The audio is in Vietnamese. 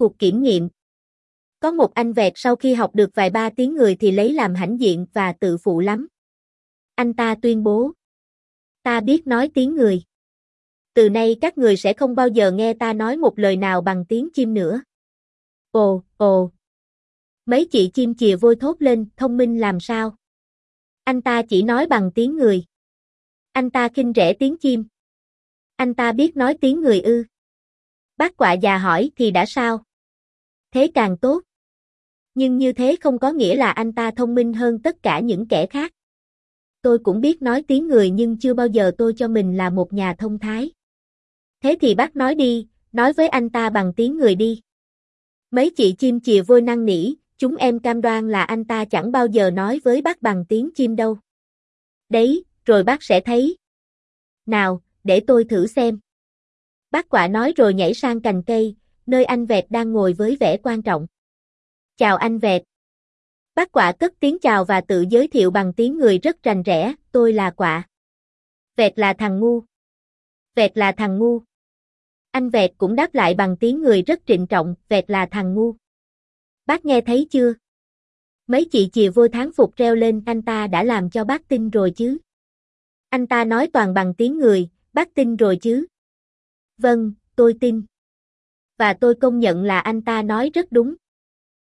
cuộc kiểm nghiệm. Có một anh vẹt sau khi học được vài ba tiếng người thì lấy làm hãnh diện và tự phụ lắm. Anh ta tuyên bố. Ta biết nói tiếng người. Từ nay các người sẽ không bao giờ nghe ta nói một lời nào bằng tiếng chim nữa. Ồ, ồ. Mấy chị chim chìa vôi thốt lên, thông minh làm sao? Anh ta chỉ nói bằng tiếng người. Anh ta kinh rẻ tiếng chim. Anh ta biết nói tiếng người ư. Bác quạ già hỏi thì đã sao? Thế càng tốt. Nhưng như thế không có nghĩa là anh ta thông minh hơn tất cả những kẻ khác. Tôi cũng biết nói tiếng người nhưng chưa bao giờ tôi cho mình là một nhà thông thái. Thế thì bác nói đi, nói với anh ta bằng tiếng người đi. Mấy chị chim chìa vôi năng nỉ, chúng em cam đoan là anh ta chẳng bao giờ nói với bác bằng tiếng chim đâu. Đấy, rồi bác sẽ thấy. Nào, để tôi thử xem. Bác quả nói rồi nhảy sang cành cây, nơi anh vẹt đang ngồi với vẻ quan trọng. Chào anh vẹt. Bác quả cất tiếng chào và tự giới thiệu bằng tiếng người rất rành rẽ, tôi là quả. Vẹt là thằng ngu. Vẹt là thằng ngu. Anh vẹt cũng đáp lại bằng tiếng người rất trịnh trọng, vẹt là thằng ngu. Bác nghe thấy chưa? Mấy chị chìa vô tháng phục reo lên anh ta đã làm cho bác tin rồi chứ. Anh ta nói toàn bằng tiếng người, bác tin rồi chứ. Vâng, tôi tin. Và tôi công nhận là anh ta nói rất đúng.